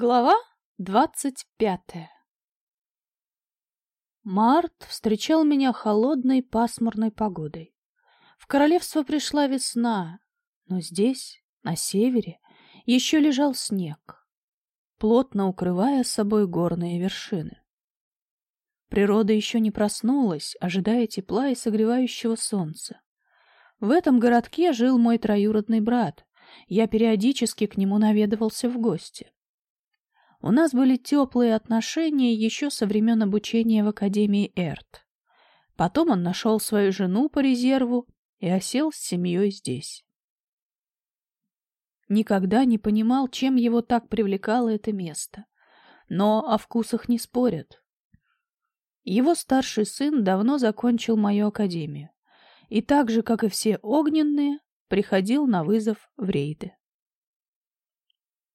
Глава двадцать пятая Март встречал меня холодной пасмурной погодой. В королевство пришла весна, но здесь, на севере, еще лежал снег, плотно укрывая собой горные вершины. Природа еще не проснулась, ожидая тепла и согревающего солнца. В этом городке жил мой троюродный брат. Я периодически к нему наведывался в гости. У нас были теплые отношения еще со времен обучения в Академии Эрт. Потом он нашел свою жену по резерву и осел с семьей здесь. Никогда не понимал, чем его так привлекало это место. Но о вкусах не спорят. Его старший сын давно закончил мою академию. И так же, как и все огненные, приходил на вызов в рейды.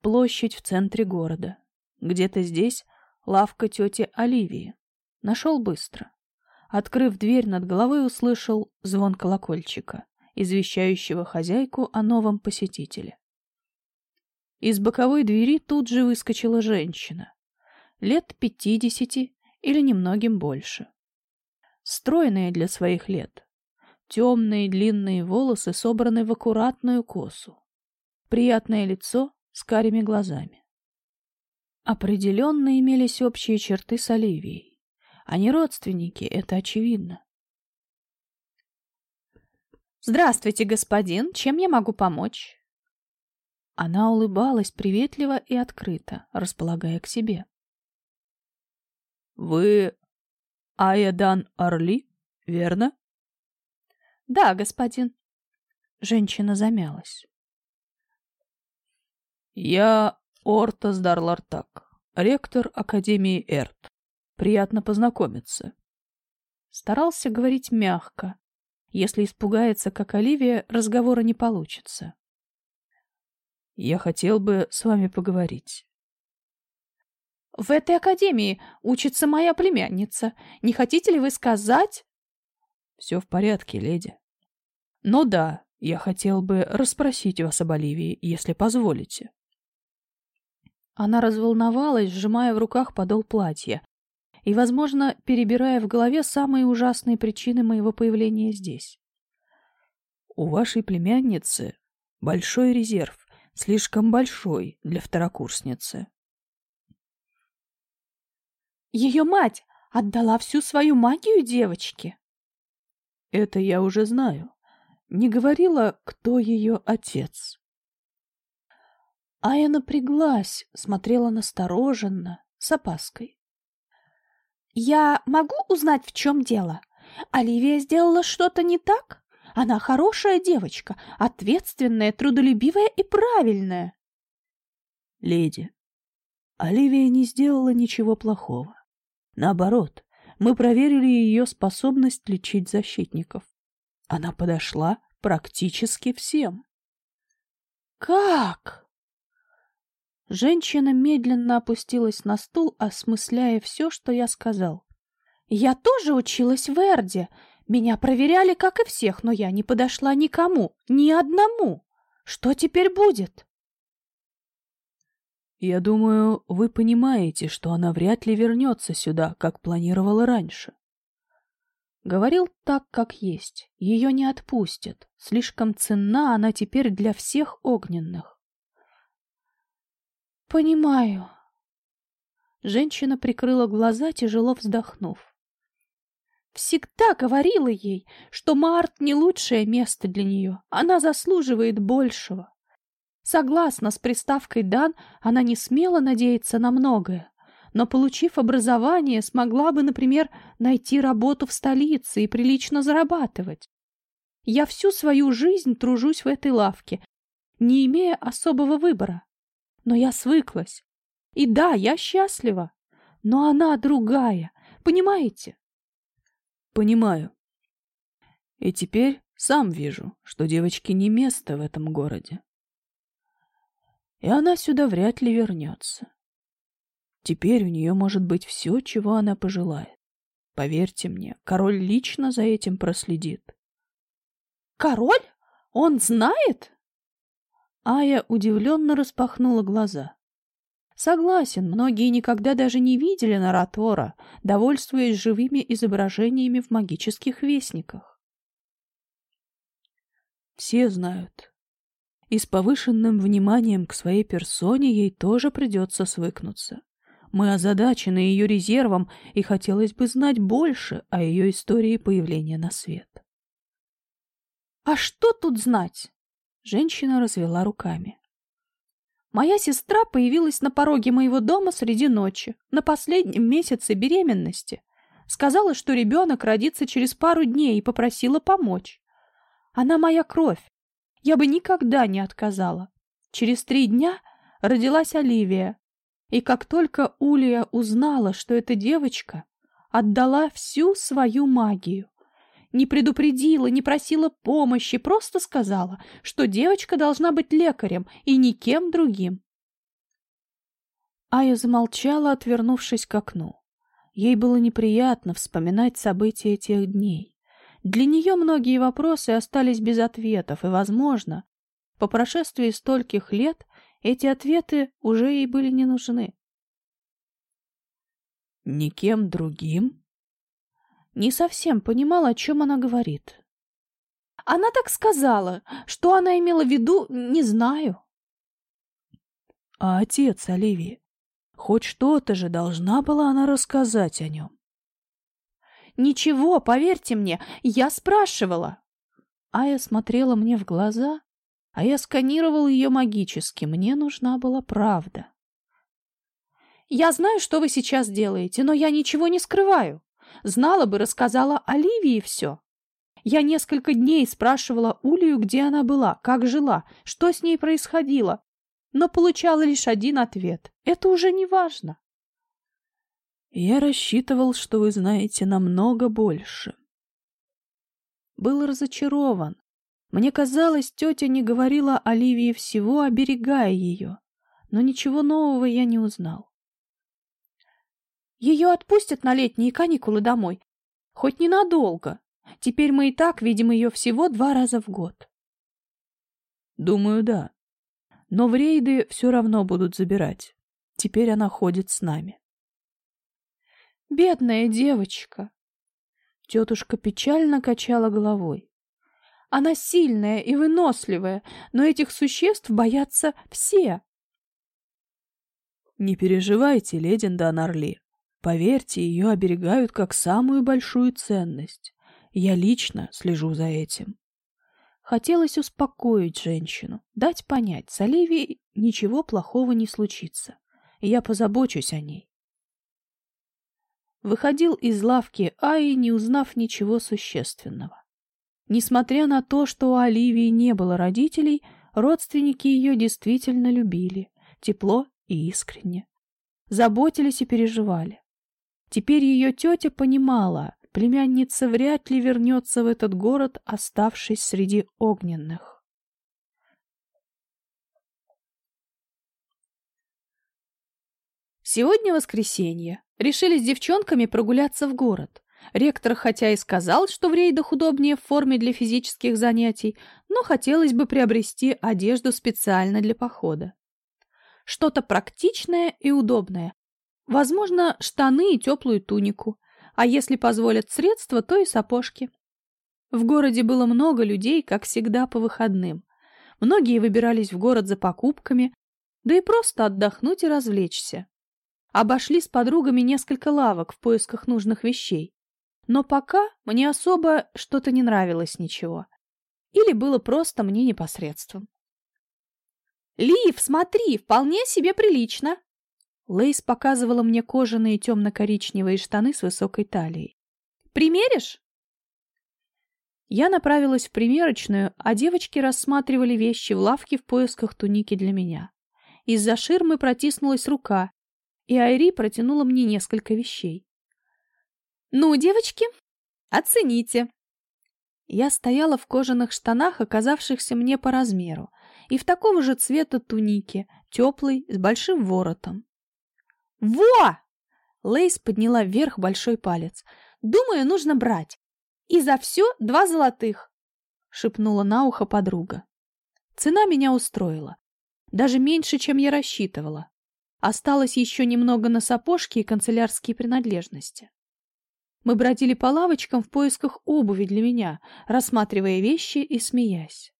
Площадь в центре города. Где-то здесь лавка тети Оливии. Нашел быстро. Открыв дверь над головой, услышал звон колокольчика, извещающего хозяйку о новом посетителе. Из боковой двери тут же выскочила женщина. Лет пятидесяти или немногим больше. Стройная для своих лет. Темные длинные волосы собраны в аккуратную косу. Приятное лицо с карими глазами. Определенно имелись общие черты с Оливией. Они родственники, это очевидно. «Здравствуйте, господин. Чем я могу помочь?» Она улыбалась приветливо и открыто, располагая к себе. «Вы Аядан Орли, верно?» «Да, господин». Женщина замялась. «Я Ортас Дарлартак, ректор Академии Эрт. Приятно познакомиться. Старался говорить мягко. Если испугается, как Оливия, разговора не получится. Я хотел бы с вами поговорить. В этой академии учится моя племянница. Не хотите ли вы сказать? Все в порядке, леди. Но да, я хотел бы расспросить вас об Оливии, если позволите. Она разволновалась, сжимая в руках подол платья и, возможно, перебирая в голове самые ужасные причины моего появления здесь. «У вашей племянницы большой резерв, слишком большой для второкурсницы». «Ее мать отдала всю свою магию девочке?» «Это я уже знаю. Не говорила, кто ее отец». Ая напряглась, смотрела настороженно, с опаской. «Я могу узнать, в чем дело? Оливия сделала что-то не так? Она хорошая девочка, ответственная, трудолюбивая и правильная». «Леди, Оливия не сделала ничего плохого. Наоборот, мы проверили ее способность лечить защитников. Она подошла практически всем». «Как?» Женщина медленно опустилась на стул, осмысляя все, что я сказал. «Я тоже училась в Эрде. Меня проверяли, как и всех, но я не подошла никому, ни одному. Что теперь будет?» «Я думаю, вы понимаете, что она вряд ли вернется сюда, как планировала раньше». Говорил так, как есть. Ее не отпустят. Слишком ценна она теперь для всех огненных. Понимаю. Женщина прикрыла глаза, тяжело вздохнув. Всегда говорила ей, что Март не лучшее место для нее. Она заслуживает большего. Согласно с приставкой «дан», она не смела надеяться на многое, но, получив образование, смогла бы, например, найти работу в столице и прилично зарабатывать. Я всю свою жизнь тружусь в этой лавке, не имея особого выбора. Но я свыклась. И да, я счастлива. Но она другая. Понимаете? Понимаю. И теперь сам вижу, что девочке не место в этом городе. И она сюда вряд ли вернется. Теперь у нее может быть все, чего она пожелает. Поверьте мне, король лично за этим проследит. Король? Он знает? Ая удивленно распахнула глаза. Согласен, многие никогда даже не видели Наратора, довольствуясь живыми изображениями в магических вестниках. Все знают. И с повышенным вниманием к своей персоне ей тоже придется свыкнуться. Мы озадачены ее резервом, и хотелось бы знать больше о ее истории появления на свет. «А что тут знать?» Женщина развела руками. Моя сестра появилась на пороге моего дома среди ночи, на последнем месяце беременности. Сказала, что ребенок родится через пару дней и попросила помочь. Она моя кровь. Я бы никогда не отказала. Через три дня родилась Оливия. И как только Улия узнала, что эта девочка, отдала всю свою магию. Не предупредила, не просила помощи, просто сказала, что девочка должна быть лекарем и никем другим. Ая замолчала, отвернувшись к окну. Ей было неприятно вспоминать события тех дней. Для нее многие вопросы остались без ответов, и, возможно, по прошествии стольких лет эти ответы уже ей были не нужны. «Никем другим?» Не совсем понимала, о чем она говорит. Она так сказала. Что она имела в виду, не знаю. А отец Оливии? Хоть что-то же должна была она рассказать о нем. Ничего, поверьте мне, я спрашивала. Ая смотрела мне в глаза, а я сканировал ее магически. Мне нужна была правда. Я знаю, что вы сейчас делаете, но я ничего не скрываю. Знала бы, рассказала Оливии все. Я несколько дней спрашивала Улию, где она была, как жила, что с ней происходило, но получала лишь один ответ. Это уже не важно. Я рассчитывал, что вы знаете намного больше. Был разочарован. Мне казалось, тетя не говорила Оливии всего, оберегая ее. Но ничего нового я не узнал. Ее отпустят на летние каникулы домой. Хоть ненадолго. Теперь мы и так видим ее всего два раза в год. Думаю, да. Но в рейды все равно будут забирать. Теперь она ходит с нами. Бедная девочка. Тетушка печально качала головой. Она сильная и выносливая, но этих существ боятся все. Не переживайте, леди Данарли. Поверьте, ее оберегают как самую большую ценность. Я лично слежу за этим. Хотелось успокоить женщину, дать понять, с Оливией ничего плохого не случится, я позабочусь о ней. Выходил из лавки Аи, не узнав ничего существенного. Несмотря на то, что у Оливии не было родителей, родственники ее действительно любили, тепло и искренне. Заботились и переживали. Теперь ее тетя понимала, племянница вряд ли вернется в этот город, оставшись среди огненных. Сегодня воскресенье. Решили с девчонками прогуляться в город. Ректор хотя и сказал, что в рейдах удобнее в форме для физических занятий, но хотелось бы приобрести одежду специально для похода. Что-то практичное и удобное. Возможно, штаны и теплую тунику а если позволят средства, то и сапожки. В городе было много людей, как всегда, по выходным. Многие выбирались в город за покупками, да и просто отдохнуть и развлечься. Обошли с подругами несколько лавок в поисках нужных вещей. Но пока мне особо что-то не нравилось ничего. Или было просто мне не по средствам. «Лив, смотри, вполне себе прилично!» Лейс показывала мне кожаные темно-коричневые штаны с высокой талией. «Примеришь?» Я направилась в примерочную, а девочки рассматривали вещи в лавке в поисках туники для меня. Из-за ширмы протиснулась рука, и Айри протянула мне несколько вещей. «Ну, девочки, оцените!» Я стояла в кожаных штанах, оказавшихся мне по размеру, и в такого же цвета тунике, теплой, с большим воротом. «Во!» Лейс подняла вверх большой палец. «Думаю, нужно брать. И за все два золотых!» Шепнула на ухо подруга. Цена меня устроила. Даже меньше, чем я рассчитывала. Осталось еще немного на сапожки и канцелярские принадлежности. Мы бродили по лавочкам в поисках обуви для меня, рассматривая вещи и смеясь.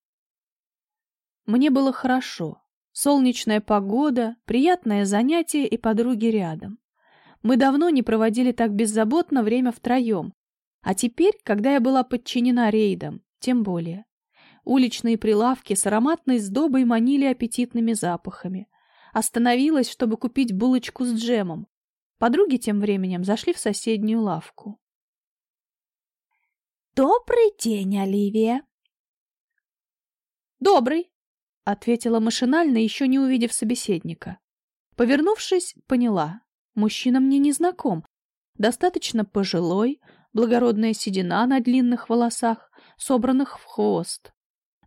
Мне было хорошо. Солнечная погода, приятное занятие и подруги рядом. Мы давно не проводили так беззаботно время втроем, а теперь, когда я была подчинена рейдам, тем более. Уличные прилавки с ароматной сдобой манили аппетитными запахами. Остановилась, чтобы купить булочку с джемом. Подруги тем временем зашли в соседнюю лавку. «Добрый день, Оливия!» «Добрый!» — ответила машинально, еще не увидев собеседника. Повернувшись, поняла. Мужчина мне не знаком. Достаточно пожилой, благородная седина на длинных волосах, собранных в хвост.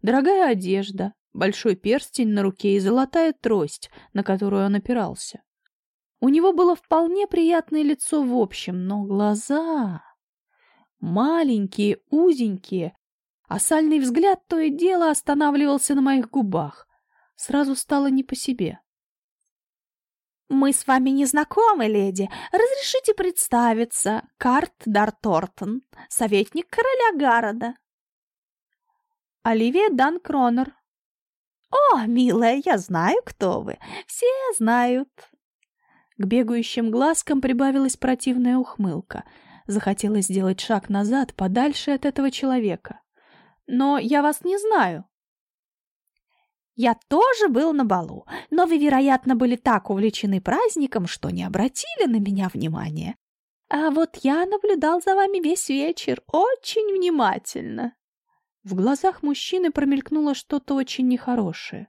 Дорогая одежда, большой перстень на руке и золотая трость, на которую он опирался. У него было вполне приятное лицо в общем, но глаза... Маленькие, узенькие, а сальный взгляд то и дело останавливался на моих губах. Сразу стало не по себе. «Мы с вами не знакомы, леди. Разрешите представиться. Карт Дар Тортон, советник короля Гарода». «Оливия Дан Кронер». «О, милая, я знаю, кто вы. Все знают». К бегающим глазкам прибавилась противная ухмылка. Захотелось сделать шаг назад, подальше от этого человека. «Но я вас не знаю». Я тоже был на балу, но вы, вероятно, были так увлечены праздником, что не обратили на меня внимания. А вот я наблюдал за вами весь вечер очень внимательно. В глазах мужчины промелькнуло что-то очень нехорошее.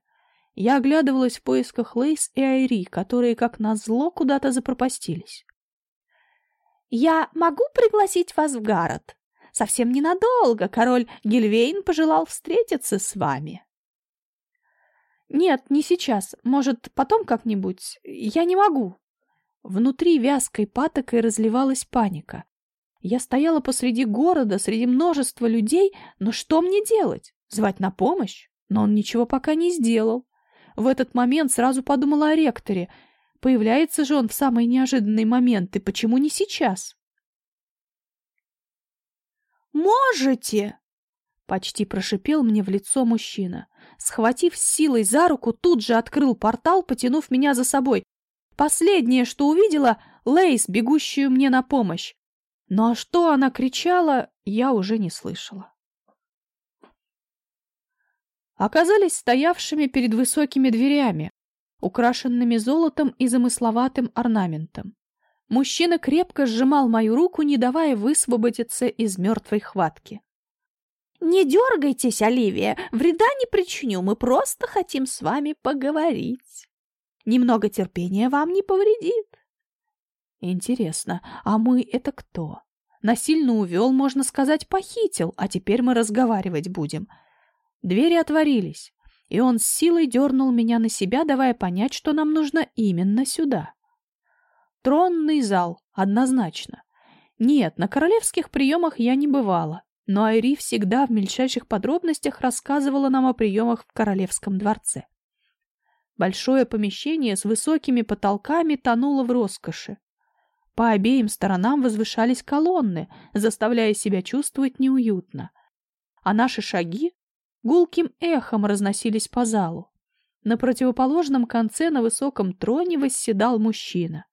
Я оглядывалась в поисках Лейс и Айри, которые, как назло, куда-то запропастились. «Я могу пригласить вас в город? Совсем ненадолго. Король Гильвейн пожелал встретиться с вами». «Нет, не сейчас. Может, потом как-нибудь. Я не могу». Внутри вязкой патокой разливалась паника. Я стояла посреди города, среди множества людей, но что мне делать? Звать на помощь? Но он ничего пока не сделал. В этот момент сразу подумала о ректоре. Появляется же он в самые неожиданные моменты. Почему не сейчас? «Можете!» — почти прошипел мне в лицо мужчина. Схватив силой за руку, тут же открыл портал, потянув меня за собой. Последнее, что увидела — Лейс, бегущую мне на помощь. Но что она кричала, я уже не слышала. Оказались стоявшими перед высокими дверями, украшенными золотом и замысловатым орнаментом. Мужчина крепко сжимал мою руку, не давая высвободиться из мертвой хватки. «Не дергайтесь, Оливия, вреда не причиню, мы просто хотим с вами поговорить. Немного терпения вам не повредит». «Интересно, а мы это кто?» Насильно увел, можно сказать, похитил, а теперь мы разговаривать будем. Двери отворились, и он с силой дернул меня на себя, давая понять, что нам нужно именно сюда. Тронный зал, однозначно. Нет, на королевских приемах я не бывала, но Айри всегда в мельчайших подробностях рассказывала нам о приемах в королевском дворце. Большое помещение с высокими потолками тонуло в роскоши. По обеим сторонам возвышались колонны, заставляя себя чувствовать неуютно. А наши шаги гулким эхом разносились по залу. На противоположном конце на высоком троне восседал мужчина.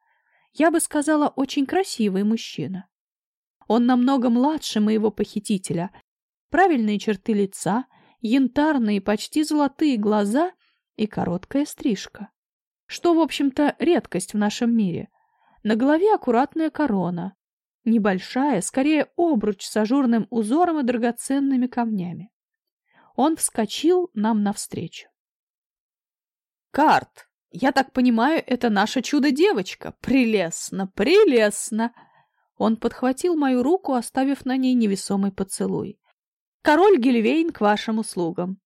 Я бы сказала, очень красивый мужчина. Он намного младше моего похитителя. Правильные черты лица, янтарные, почти золотые глаза и короткая стрижка. Что, в общем-то, редкость в нашем мире. На голове аккуратная корона. Небольшая, скорее обруч с ажурным узором и драгоценными камнями. Он вскочил нам навстречу. «Карт, я так понимаю, это наша чудо-девочка. Прелестно, прелестно!» Он подхватил мою руку, оставив на ней невесомый поцелуй. «Король Гильвейн к вашим услугам!»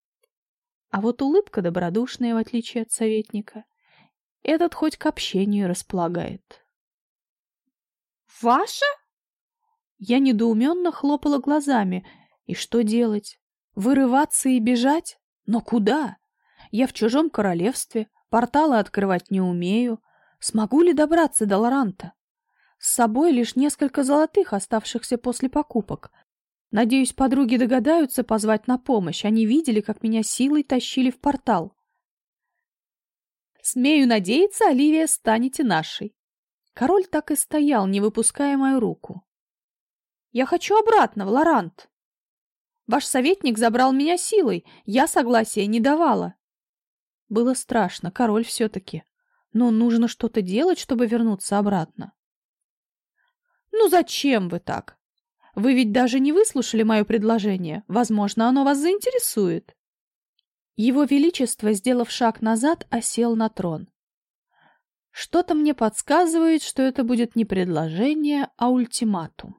А вот улыбка добродушная, в отличие от советника. Этот хоть к общению располагает. «Ваша?» Я недоуменно хлопала глазами. И что делать? Вырываться и бежать? Но куда? Я в чужом королевстве, порталы открывать не умею. Смогу ли добраться до Лоранта? С собой лишь несколько золотых, оставшихся после покупок. Надеюсь, подруги догадаются позвать на помощь. Они видели, как меня силой тащили в портал. Смею надеяться, Оливия, станете нашей. Король так и стоял, не выпуская мою руку. Я хочу обратно, в Лорант. Ваш советник забрал меня силой, я согласия не давала. Было страшно, король все-таки. Но нужно что-то делать, чтобы вернуться обратно. Ну зачем вы так? Вы ведь даже не выслушали мое предложение. Возможно, оно вас заинтересует. Его Величество, сделав шаг назад, осел на трон. Что-то мне подсказывает, что это будет не предложение, а ультиматум.